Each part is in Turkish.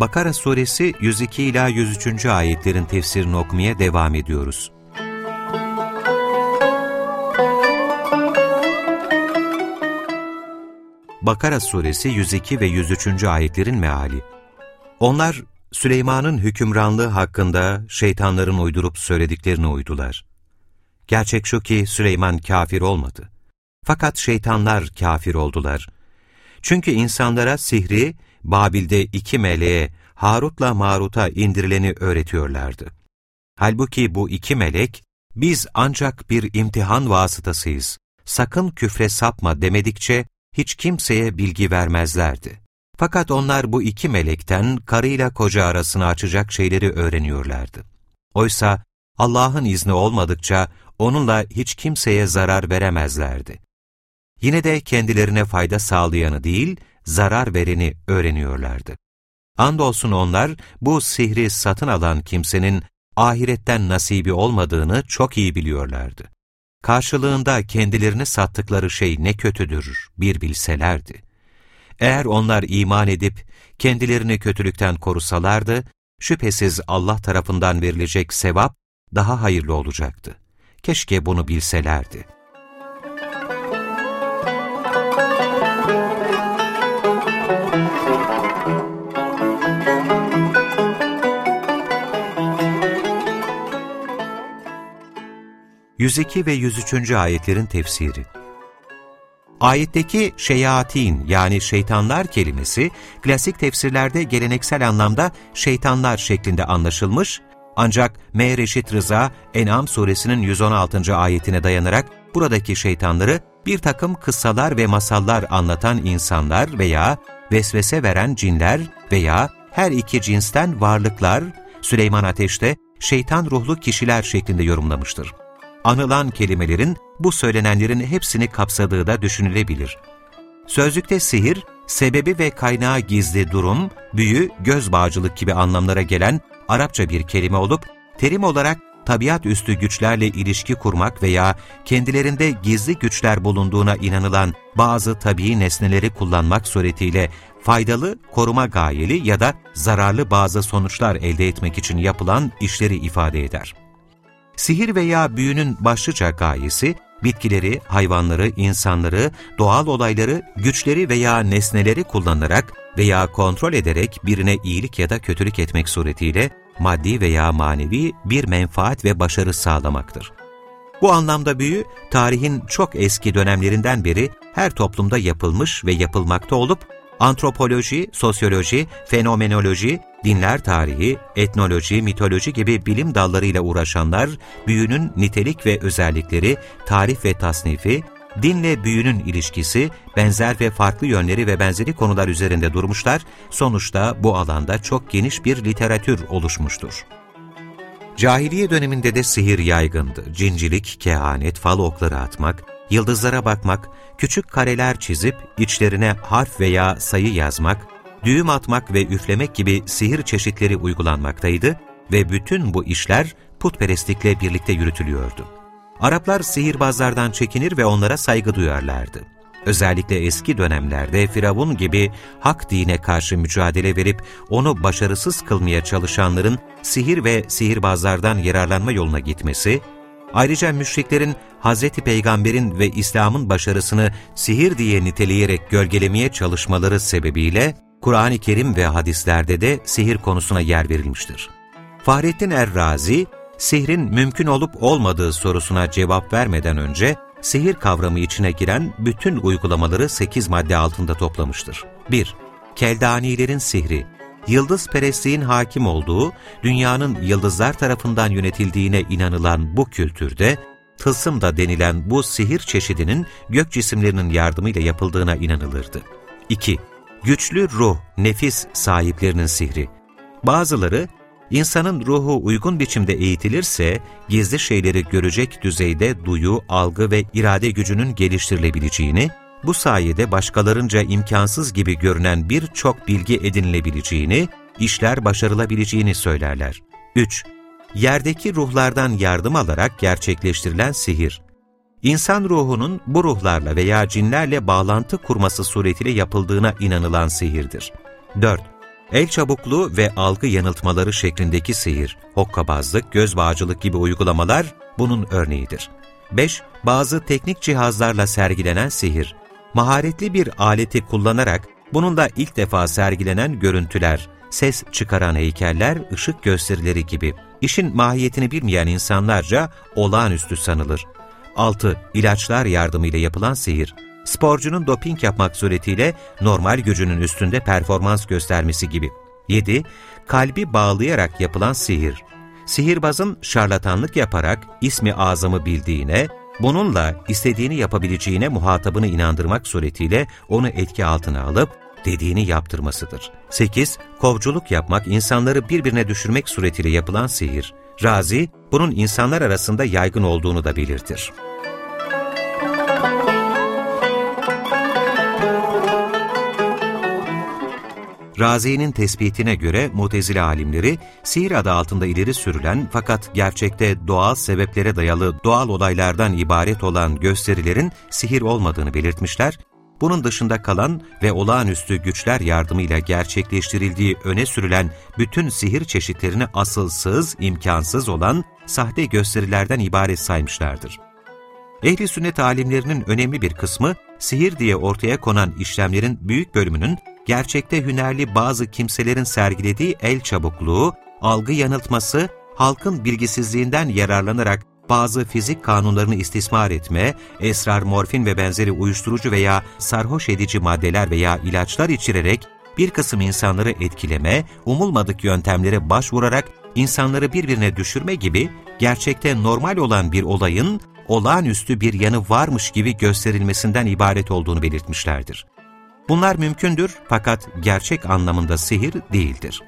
Bakara Suresi 102 ila 103. ayetlerin tefsirini okumaya devam ediyoruz. Bakara Suresi 102 ve 103. ayetlerin meali. Onlar Süleyman'ın hükümranlığı hakkında şeytanların uydurup söylediklerini uydular. Gerçek şu ki Süleyman kafir olmadı. Fakat şeytanlar kafir oldular. Çünkü insanlara sihri, Babil'de iki meleğe, Harut'la Marut'a indirileni öğretiyorlardı. Halbuki bu iki melek, biz ancak bir imtihan vasıtasıyız, sakın küfre sapma demedikçe hiç kimseye bilgi vermezlerdi. Fakat onlar bu iki melekten karıyla koca arasını açacak şeyleri öğreniyorlardı. Oysa Allah'ın izni olmadıkça onunla hiç kimseye zarar veremezlerdi. Yine de kendilerine fayda sağlayanı değil, zarar vereni öğreniyorlardı. Andolsun onlar bu sihri satın alan kimsenin ahiretten nasibi olmadığını çok iyi biliyorlardı. Karşılığında kendilerini sattıkları şey ne kötüdür bir bilselerdi. Eğer onlar iman edip kendilerini kötülükten korusalardı, şüphesiz Allah tarafından verilecek sevap daha hayırlı olacaktı. Keşke bunu bilselerdi.'' 102 ve 103. ayetlerin tefsiri Ayetteki şeyatin yani şeytanlar kelimesi klasik tefsirlerde geleneksel anlamda şeytanlar şeklinde anlaşılmış ancak M. Reşit Rıza En'am suresinin 116. ayetine dayanarak buradaki şeytanları bir takım kıssalar ve masallar anlatan insanlar veya vesvese veren cinler veya her iki cinsten varlıklar Süleyman Ateş'te şeytan ruhlu kişiler şeklinde yorumlamıştır anılan kelimelerin bu söylenenlerin hepsini kapsadığı da düşünülebilir. Sözlükte sihir, sebebi ve kaynağı gizli durum, büyü, göz bağcılık gibi anlamlara gelen Arapça bir kelime olup, terim olarak tabiat üstü güçlerle ilişki kurmak veya kendilerinde gizli güçler bulunduğuna inanılan bazı tabii nesneleri kullanmak suretiyle faydalı, koruma gayeli ya da zararlı bazı sonuçlar elde etmek için yapılan işleri ifade eder. Sihir veya büyünün başlıca gayesi, bitkileri, hayvanları, insanları, doğal olayları, güçleri veya nesneleri kullanarak veya kontrol ederek birine iyilik ya da kötülük etmek suretiyle maddi veya manevi bir menfaat ve başarı sağlamaktır. Bu anlamda büyü, tarihin çok eski dönemlerinden beri her toplumda yapılmış ve yapılmakta olup, antropoloji, sosyoloji, fenomenoloji, dinler tarihi, etnoloji, mitoloji gibi bilim dallarıyla uğraşanlar, büyünün nitelik ve özellikleri, tarif ve tasnifi, dinle büyünün ilişkisi, benzer ve farklı yönleri ve benzeri konular üzerinde durmuşlar, sonuçta bu alanda çok geniş bir literatür oluşmuştur. Cahiliye döneminde de sihir yaygındı. Cincilik, kehanet, fal okları atmak, yıldızlara bakmak, küçük kareler çizip içlerine harf veya sayı yazmak, düğüm atmak ve üflemek gibi sihir çeşitleri uygulanmaktaydı ve bütün bu işler putperestlikle birlikte yürütülüyordu. Araplar sihirbazlardan çekinir ve onlara saygı duyarlardı. Özellikle eski dönemlerde Firavun gibi hak dine karşı mücadele verip onu başarısız kılmaya çalışanların sihir ve sihirbazlardan yararlanma yoluna gitmesi, ayrıca müşriklerin Hz. Peygamber'in ve İslam'ın başarısını sihir diye niteleyerek gölgelemeye çalışmaları sebebiyle Kur'an-ı Kerim ve hadislerde de sihir konusuna yer verilmiştir. Fahrettin Errazi, sihrin mümkün olup olmadığı sorusuna cevap vermeden önce, sihir kavramı içine giren bütün uygulamaları 8 madde altında toplamıştır. 1. Keldanilerin sihri, yıldız perestliğin hakim olduğu, dünyanın yıldızlar tarafından yönetildiğine inanılan bu kültürde, tılsım da denilen bu sihir çeşidinin gök cisimlerinin yardımıyla yapıldığına inanılırdı. 2 güçlü ruh, nefis sahiplerinin sihri. Bazıları, insanın ruhu uygun biçimde eğitilirse, gizli şeyleri görecek düzeyde duyu, algı ve irade gücünün geliştirilebileceğini, bu sayede başkalarınca imkansız gibi görünen birçok bilgi edinilebileceğini, işler başarılabileceğini söylerler. 3. Yerdeki ruhlardan yardım alarak gerçekleştirilen sihir. İnsan ruhunun bu ruhlarla veya cinlerle bağlantı kurması suretiyle yapıldığına inanılan sihirdir. 4. El çabukluğu ve algı yanıltmaları şeklindeki sihir, hokkabazlık, göz bağcılık gibi uygulamalar bunun örneğidir. 5. Bazı teknik cihazlarla sergilenen sihir, maharetli bir aleti kullanarak bununla ilk defa sergilenen görüntüler, ses çıkaran heykeller, ışık gösterileri gibi işin mahiyetini bilmeyen insanlarca olağanüstü sanılır. 6. İlaçlar yardımıyla yapılan sihir. Sporcunun doping yapmak suretiyle normal gücünün üstünde performans göstermesi gibi. 7. Kalbi bağlayarak yapılan sihir. Sihirbazın şarlatanlık yaparak ismi azamı bildiğine, bununla istediğini yapabileceğine muhatabını inandırmak suretiyle onu etki altına alıp dediğini yaptırmasıdır. 8. Kovculuk yapmak, insanları birbirine düşürmek suretiyle yapılan sihir. Razi, bunun insanlar arasında yaygın olduğunu da belirtir. Razi'nin tespitine göre mutezile alimleri, sihir adı altında ileri sürülen fakat gerçekte doğal sebeplere dayalı doğal olaylardan ibaret olan gösterilerin sihir olmadığını belirtmişler, bunun dışında kalan ve olağanüstü güçler yardımıyla gerçekleştirildiği öne sürülen bütün sihir çeşitlerini asılsız, imkansız olan sahte gösterilerden ibaret saymışlardır. Ehli sünnet alimlerinin önemli bir kısmı, sihir diye ortaya konan işlemlerin büyük bölümünün gerçekte hünerli bazı kimselerin sergilediği el çabukluğu, algı yanıltması, halkın bilgisizliğinden yararlanarak bazı fizik kanunlarını istismar etme, esrar, morfin ve benzeri uyuşturucu veya sarhoş edici maddeler veya ilaçlar içirerek bir kısım insanları etkileme, umulmadık yöntemlere başvurarak insanları birbirine düşürme gibi gerçekte normal olan bir olayın olağanüstü bir yanı varmış gibi gösterilmesinden ibaret olduğunu belirtmişlerdir. Bunlar mümkündür fakat gerçek anlamında sihir değildir.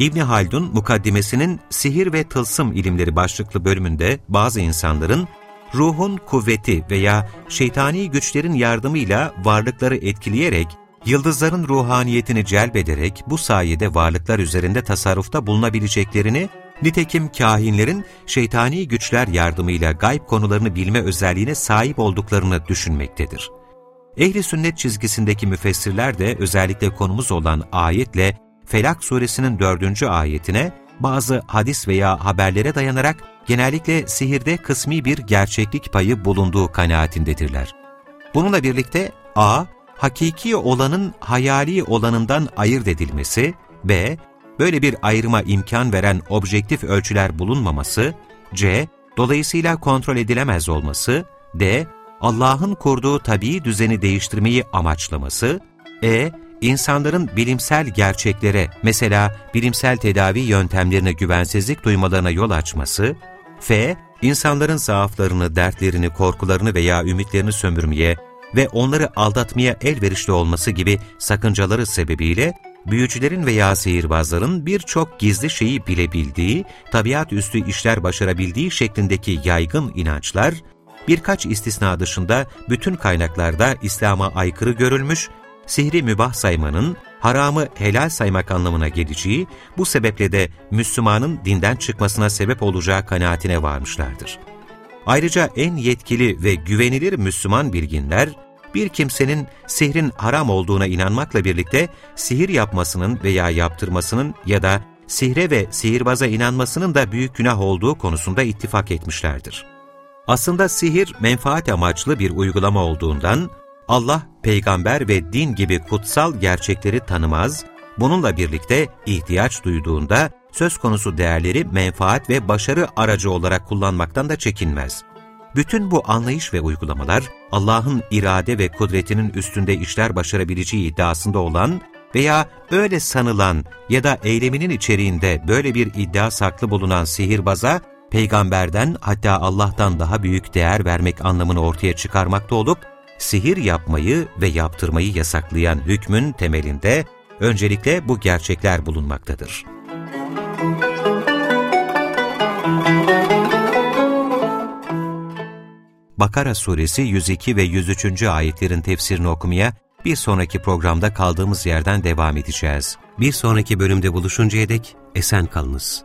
İbni Haldun, mukaddimesinin Sihir ve Tılsım ilimleri başlıklı bölümünde bazı insanların ruhun kuvveti veya şeytani güçlerin yardımıyla varlıkları etkileyerek, yıldızların ruhaniyetini celbederek bu sayede varlıklar üzerinde tasarrufta bulunabileceklerini, nitekim kahinlerin şeytani güçler yardımıyla gayb konularını bilme özelliğine sahip olduklarını düşünmektedir. Ehli sünnet çizgisindeki müfessirler de özellikle konumuz olan ayetle Felak suresinin dördüncü ayetine bazı hadis veya haberlere dayanarak genellikle sihirde kısmi bir gerçeklik payı bulunduğu kanaatindedirler. Bununla birlikte a. Hakiki olanın hayali olanından ayırt edilmesi, b. Böyle bir ayrıma imkan veren objektif ölçüler bulunmaması, c. Dolayısıyla kontrol edilemez olması, d. Allah'ın kurduğu tabii düzeni değiştirmeyi amaçlaması, e insanların bilimsel gerçeklere, mesela bilimsel tedavi yöntemlerine güvensizlik duymalarına yol açması, f. insanların zaaflarını, dertlerini, korkularını veya ümitlerini sömürmeye ve onları aldatmaya elverişli olması gibi sakıncaları sebebiyle, büyücülerin veya sihirbazların birçok gizli şeyi bilebildiği, tabiat üstü işler başarabildiği şeklindeki yaygın inançlar, birkaç istisna dışında bütün kaynaklarda İslam'a aykırı görülmüş sihri mübah saymanın, haramı helal saymak anlamına geleceği, bu sebeple de Müslümanın dinden çıkmasına sebep olacağı kanaatine varmışlardır. Ayrıca en yetkili ve güvenilir Müslüman bilginler, bir kimsenin sihrin haram olduğuna inanmakla birlikte sihir yapmasının veya yaptırmasının ya da sihre ve sihirbaza inanmasının da büyük günah olduğu konusunda ittifak etmişlerdir. Aslında sihir menfaat amaçlı bir uygulama olduğundan, Allah, peygamber ve din gibi kutsal gerçekleri tanımaz, bununla birlikte ihtiyaç duyduğunda söz konusu değerleri menfaat ve başarı aracı olarak kullanmaktan da çekinmez. Bütün bu anlayış ve uygulamalar, Allah'ın irade ve kudretinin üstünde işler başarabileceği iddiasında olan veya öyle sanılan ya da eyleminin içeriğinde böyle bir iddia saklı bulunan sihirbaza, peygamberden hatta Allah'tan daha büyük değer vermek anlamını ortaya çıkarmakta olup, sihir yapmayı ve yaptırmayı yasaklayan hükmün temelinde öncelikle bu gerçekler bulunmaktadır. Bakara suresi 102 ve 103. ayetlerin tefsirini okumaya bir sonraki programda kaldığımız yerden devam edeceğiz. Bir sonraki bölümde buluşuncaya dek esen kalınız.